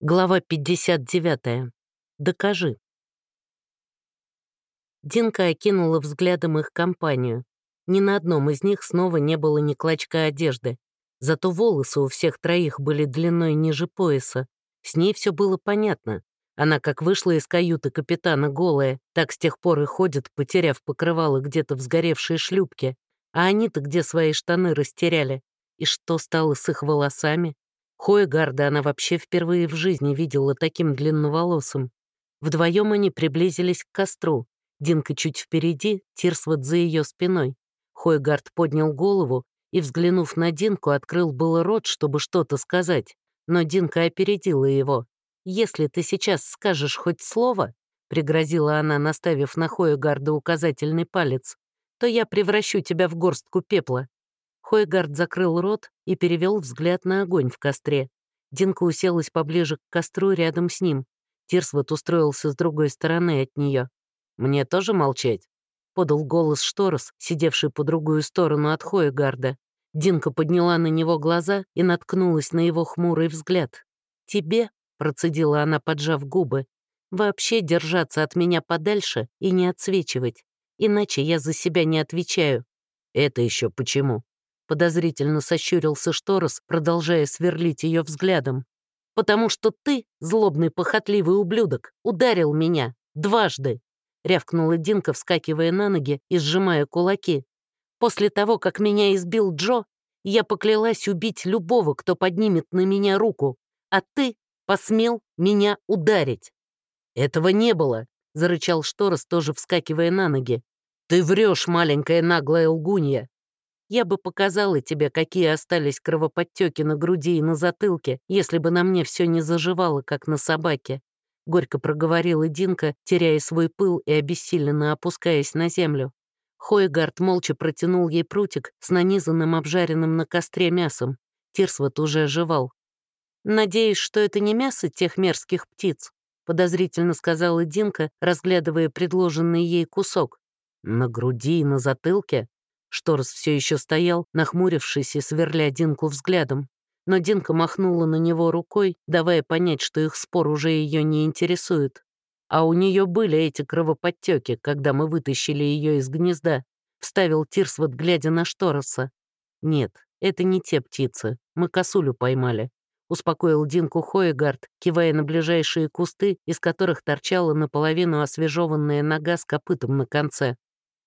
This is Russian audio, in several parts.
Глава 59. Докажи. Динка окинула взглядом их компанию. Ни на одном из них снова не было ни клочка одежды. Зато волосы у всех троих были длиной ниже пояса. С ней все было понятно. Она как вышла из каюты капитана голая, так с тех пор и ходит, потеряв покрывало где-то в сгоревшей шлюпке. А они-то где свои штаны растеряли? И что стало с их волосами? Хоегарда она вообще впервые в жизни видела таким длинноволосым. Вдвоем они приблизились к костру. Динка чуть впереди, Тирсвот за ее спиной. Хойгард поднял голову и, взглянув на Динку, открыл было рот, чтобы что-то сказать. Но Динка опередила его. «Если ты сейчас скажешь хоть слово», — пригрозила она, наставив на Хойгарда указательный палец, «то я превращу тебя в горстку пепла. Хойгард закрыл рот и перевел взгляд на огонь в костре. Динка уселась поближе к костру рядом с ним. Тирсвот устроился с другой стороны от нее. «Мне тоже молчать?» — подал голос Шторос, сидевший по другую сторону от Хойгарда. Динка подняла на него глаза и наткнулась на его хмурый взгляд. «Тебе», — процедила она, поджав губы, «вообще держаться от меня подальше и не отсвечивать, иначе я за себя не отвечаю». «Это еще почему?» Подозрительно сощурился Шторос, продолжая сверлить ее взглядом. «Потому что ты, злобный похотливый ублюдок, ударил меня дважды!» рявкнула Динка, вскакивая на ноги и сжимая кулаки. «После того, как меня избил Джо, я поклялась убить любого, кто поднимет на меня руку, а ты посмел меня ударить». «Этого не было», — зарычал Шторос, тоже вскакивая на ноги. «Ты врешь, маленькая наглая лгунья. Я бы показала тебе, какие остались кровоподтеки на груди и на затылке, если бы на мне все не заживало, как на собаке. Горько проговорила Динка, теряя свой пыл и обессиленно опускаясь на землю. Хойгард молча протянул ей прутик с нанизанным обжаренным на костре мясом. Тирсвот уже оживал. «Надеюсь, что это не мясо тех мерзких птиц», подозрительно сказала Динка, разглядывая предложенный ей кусок. «На груди и на затылке?» Шторс все еще стоял, нахмурившись и сверля Динку взглядом. Но Динка махнула на него рукой, давая понять, что их спор уже ее не интересует. А у нее были эти кровоподтеки, когда мы вытащили ее из гнезда, вставил Тирсвот, глядя на Штороса. Нет, это не те птицы, мы косулю поймали. Успокоил Динку Хоегард, кивая на ближайшие кусты, из которых торчала наполовину освежеванная нога с копытом на конце.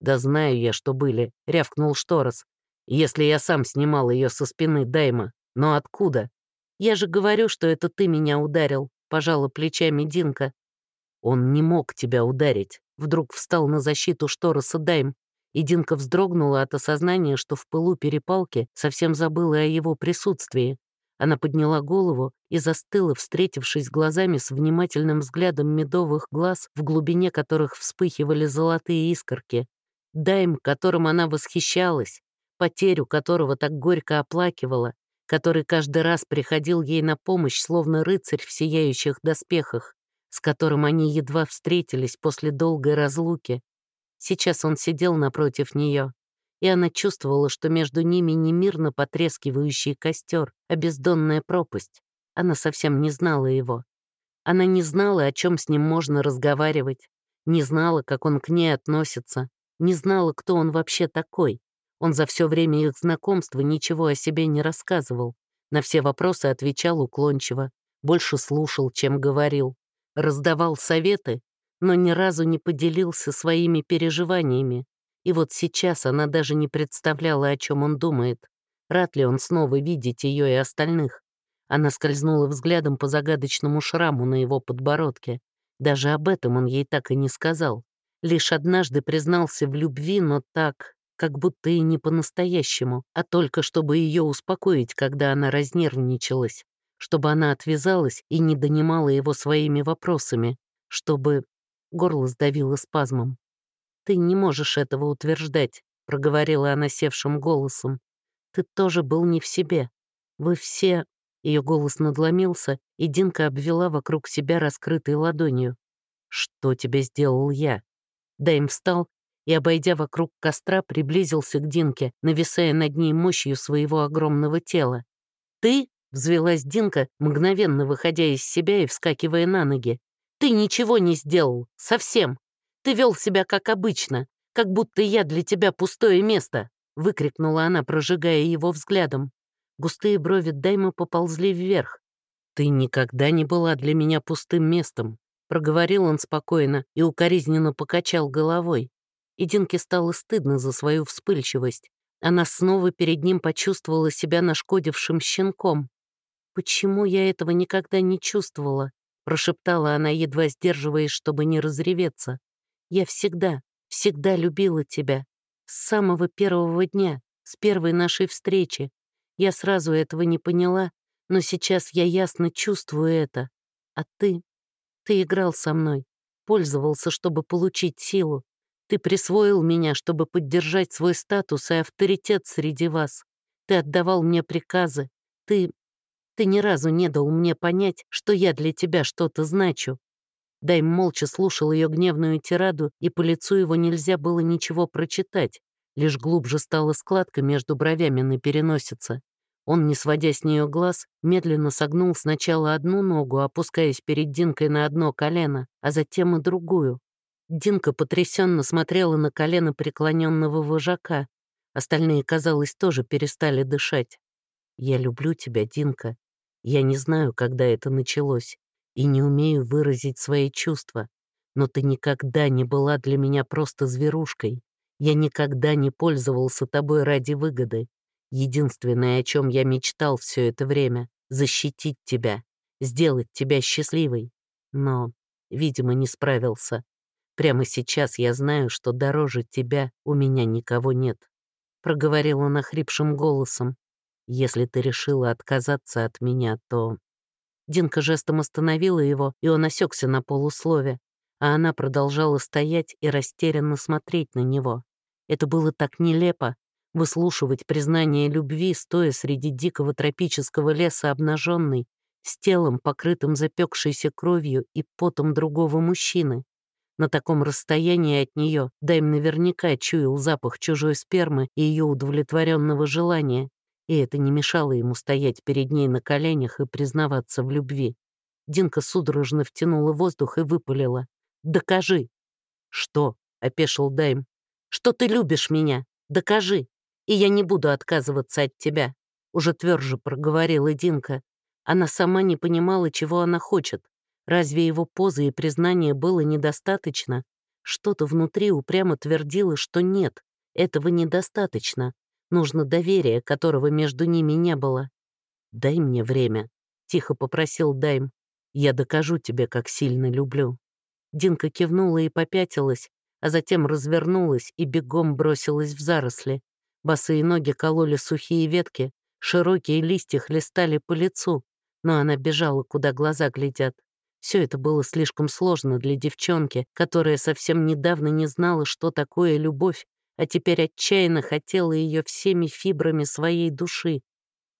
«Да знаю я, что были», — рявкнул Шторос. «Если я сам снимал ее со спины Дайма. Но откуда?» «Я же говорю, что это ты меня ударил», — пожала плечами Динка. «Он не мог тебя ударить», — вдруг встал на защиту Штороса Дайм, и Динка вздрогнула от осознания, что в пылу перепалки совсем забыла о его присутствии. Она подняла голову и застыла, встретившись глазами с внимательным взглядом медовых глаз, в глубине которых вспыхивали золотые искорки. Дайм, которым она восхищалась, потерю которого так горько оплакивала, который каждый раз приходил ей на помощь, словно рыцарь в сияющих доспехах, с которым они едва встретились после долгой разлуки. Сейчас он сидел напротив нее, и она чувствовала, что между ними не мирно потрескивающий костер, а бездонная пропасть. Она совсем не знала его. Она не знала, о чем с ним можно разговаривать, не знала, как он к ней относится, не знала, кто он вообще такой. Он за все время их знакомства ничего о себе не рассказывал. На все вопросы отвечал уклончиво, больше слушал, чем говорил. Раздавал советы, но ни разу не поделился своими переживаниями. И вот сейчас она даже не представляла, о чем он думает. Рад ли он снова видеть ее и остальных? Она скользнула взглядом по загадочному шраму на его подбородке. Даже об этом он ей так и не сказал. Лишь однажды признался в любви, но так, как будто и не по-настоящему, а только чтобы ее успокоить, когда она разнервничалась, чтобы она отвязалась и не донимала его своими вопросами, чтобы... Горло сдавило спазмом. «Ты не можешь этого утверждать», — проговорила она севшим голосом. «Ты тоже был не в себе. Вы все...» Ее голос надломился, и Динка обвела вокруг себя раскрытой ладонью. «Что тебе сделал я?» Дэйм встал и, обойдя вокруг костра, приблизился к Динке, нависая над ней мощью своего огромного тела. «Ты?» Взвелась Динка, мгновенно выходя из себя и вскакивая на ноги. «Ты ничего не сделал. Совсем. Ты вел себя как обычно, как будто я для тебя пустое место», выкрикнула она, прожигая его взглядом. Густые брови Дайма поползли вверх. «Ты никогда не была для меня пустым местом», проговорил он спокойно и укоризненно покачал головой. И Динке стало стыдно за свою вспыльчивость. Она снова перед ним почувствовала себя нашкодившим щенком. «Почему я этого никогда не чувствовала?» прошептала она, едва сдерживаясь, чтобы не разреветься. «Я всегда, всегда любила тебя. С самого первого дня, с первой нашей встречи. Я сразу этого не поняла, но сейчас я ясно чувствую это. А ты? Ты играл со мной, пользовался, чтобы получить силу. Ты присвоил меня, чтобы поддержать свой статус и авторитет среди вас. Ты отдавал мне приказы. Ты... Ты ни разу не дал мне понять, что я для тебя что-то значу. Дайм молча слушал ее гневную тираду, и по лицу его нельзя было ничего прочитать. Лишь глубже стала складка между бровями на переносице. Он, не сводя с нее глаз, медленно согнул сначала одну ногу, опускаясь перед Динкой на одно колено, а затем и другую. Динка потрясенно смотрела на колено преклоненного вожака. Остальные, казалось, тоже перестали дышать. «Я люблю тебя, Динка. Я не знаю, когда это началось, и не умею выразить свои чувства, но ты никогда не была для меня просто зверушкой. Я никогда не пользовался тобой ради выгоды. Единственное, о чем я мечтал все это время — защитить тебя, сделать тебя счастливой. Но, видимо, не справился. Прямо сейчас я знаю, что дороже тебя у меня никого нет. Проговорил он охрипшим голосом. Если ты решила отказаться от меня, то... Динка жестом остановила его, и он осекся на полуслове, а она продолжала стоять и растерянно смотреть на него. Это было так нелепо, выслушивать признание любви, стоя среди дикого тропического леса обнаженной, с телом, покрытым запекшейся кровью и потом другого мужчины. На таком расстоянии от нее Дайм наверняка чуял запах чужой спермы и ее удовлетворенного желания, и это не мешало ему стоять перед ней на коленях и признаваться в любви. Динка судорожно втянула воздух и выпалила. «Докажи!» «Что?» — опешил Дайм. «Что ты любишь меня? Докажи, и я не буду отказываться от тебя», — уже тверже проговорила Динка. Она сама не понимала, чего она хочет, Разве его позы и признания было недостаточно? Что-то внутри упрямо твердило, что нет, этого недостаточно. Нужно доверие, которого между ними не было. «Дай мне время», — тихо попросил Дайм. «Я докажу тебе, как сильно люблю». Динка кивнула и попятилась, а затем развернулась и бегом бросилась в заросли. Босые ноги кололи сухие ветки, широкие листья хлестали по лицу, но она бежала, куда глаза глядят. Все это было слишком сложно для девчонки, которая совсем недавно не знала, что такое любовь, а теперь отчаянно хотела ее всеми фибрами своей души.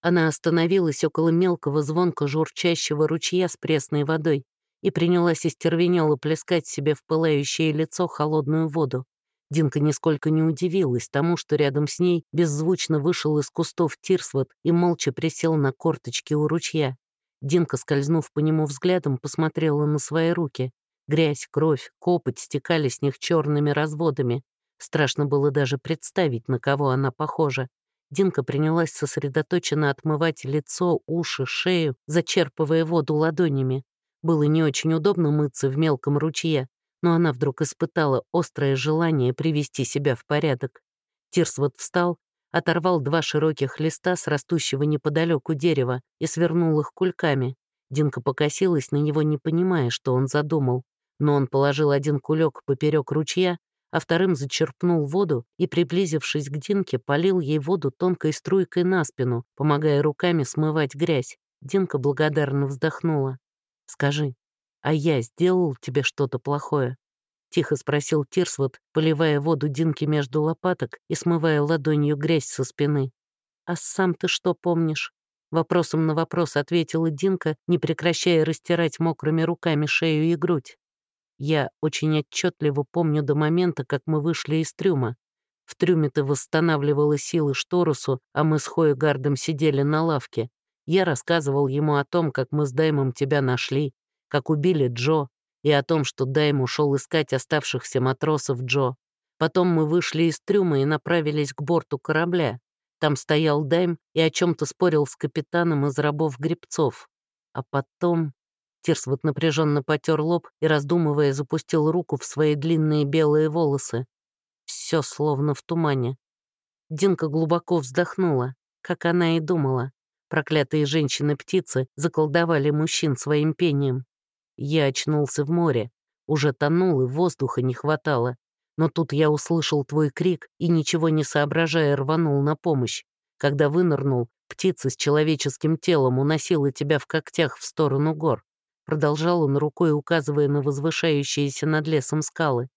Она остановилась около мелкого звонка журчащего ручья с пресной водой и принялась истервенело плескать себе в пылающее лицо холодную воду. Динка нисколько не удивилась тому, что рядом с ней беззвучно вышел из кустов Тирсвот и молча присел на корточки у ручья. Динка, скользнув по нему взглядом, посмотрела на свои руки. Грязь, кровь, копоть стекали с них черными разводами. Страшно было даже представить, на кого она похожа. Динка принялась сосредоточенно отмывать лицо, уши, шею, зачерпывая воду ладонями. Было не очень удобно мыться в мелком ручье, но она вдруг испытала острое желание привести себя в порядок. Тирсвот встал оторвал два широких листа с растущего неподалеку дерева и свернул их кульками. Динка покосилась на него, не понимая, что он задумал. Но он положил один кулек поперек ручья, а вторым зачерпнул воду и, приблизившись к Динке, полил ей воду тонкой струйкой на спину, помогая руками смывать грязь. Динка благодарно вздохнула. «Скажи, а я сделал тебе что-то плохое?» — тихо спросил Тирсвот, поливая воду Динки между лопаток и смывая ладонью грязь со спины. «А сам ты что помнишь?» Вопросом на вопрос ответила Динка, не прекращая растирать мокрыми руками шею и грудь. «Я очень отчетливо помню до момента, как мы вышли из трюма. В трюме ты восстанавливала силы Шторусу, а мы с Хоегардом сидели на лавке. Я рассказывал ему о том, как мы с Даймом тебя нашли, как убили Джо, и о том, что Дайм ушел искать оставшихся матросов Джо. Потом мы вышли из трюма и направились к борту корабля. Там стоял Дайм и о чем-то спорил с капитаном из рабов-гребцов. А потом... Тирсвуд напряженно потер лоб и, раздумывая, запустил руку в свои длинные белые волосы. Все словно в тумане. Динка глубоко вздохнула, как она и думала. Проклятые женщины-птицы заколдовали мужчин своим пением. Я очнулся в море, уже тонул и воздуха не хватало. Но тут я услышал твой крик и, ничего не соображая, рванул на помощь. Когда вынырнул, птица с человеческим телом уносила тебя в когтях в сторону гор. Продолжал он рукой, указывая на возвышающиеся над лесом скалы.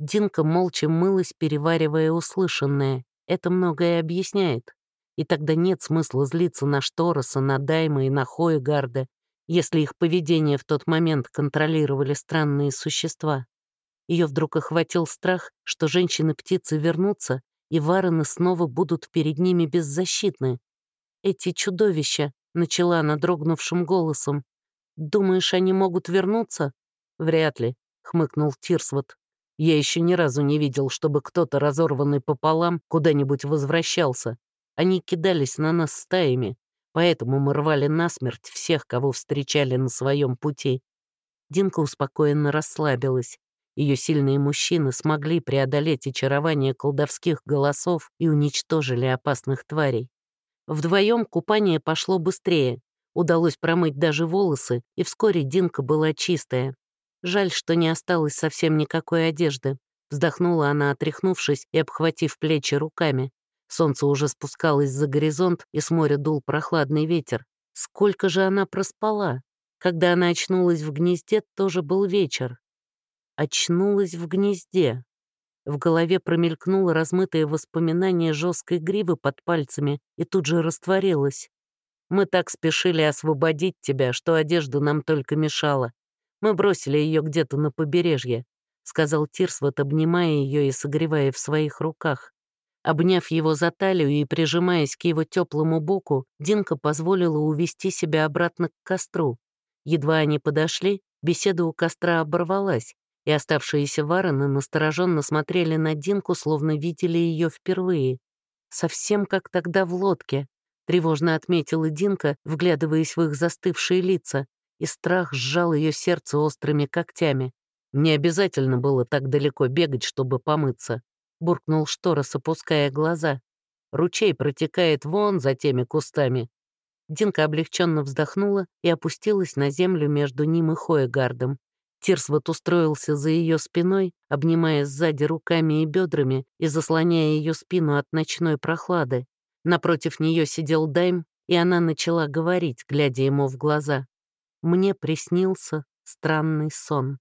Динка молча мылась, переваривая услышанное. Это многое объясняет. И тогда нет смысла злиться на Штороса, на Дайма и на Хоегарда, если их поведение в тот момент контролировали странные существа. Ее вдруг охватил страх, что женщины-птицы вернутся, и варены снова будут перед ними беззащитны. «Эти чудовища», — начала она дрогнувшим голосом, «думаешь, они могут вернуться?» «Вряд ли», — хмыкнул Тирсвот. «Я еще ни разу не видел, чтобы кто-то, разорванный пополам, куда-нибудь возвращался. Они кидались на нас стаями, поэтому мы рвали насмерть всех, кого встречали на своем пути. Динка успокоенно расслабилась. Ее сильные мужчины смогли преодолеть очарование колдовских голосов и уничтожили опасных тварей. Вдвоем купание пошло быстрее. Удалось промыть даже волосы, и вскоре Динка была чистая. Жаль, что не осталось совсем никакой одежды. Вздохнула она, отряхнувшись и обхватив плечи руками. Солнце уже спускалось за горизонт, и с моря дул прохладный ветер. Сколько же она проспала? Когда она очнулась в гнезде, тоже был вечер. Очнулась в гнезде. В голове промелькнуло размытое воспоминание жесткой гривы под пальцами и тут же растворилось. Мы так спешили освободить тебя, что одежда нам только мешала. Мы бросили ее где-то на побережье», — сказал Тирсвот, обнимая ее и согревая в своих руках. Обняв его за талию и прижимаясь к его теплому боку, Динка позволила увести себя обратно к костру. Едва они подошли, беседа у костра оборвалась, и оставшиеся варены настороженно смотрели на Динку, словно видели ее впервые. Совсем как тогда в лодке, тревожно отметила Динка, вглядываясь в их застывшие лица, и страх сжал ее сердце острыми когтями. Не обязательно было так далеко бегать, чтобы помыться буркнул Шторос, опуская глаза. «Ручей протекает вон за теми кустами». Динка облегченно вздохнула и опустилась на землю между ним и Хоегардом. Тирсвот устроился за ее спиной, обнимая сзади руками и бедрами и заслоняя ее спину от ночной прохлады. Напротив нее сидел Дайм, и она начала говорить, глядя ему в глаза. «Мне приснился странный сон».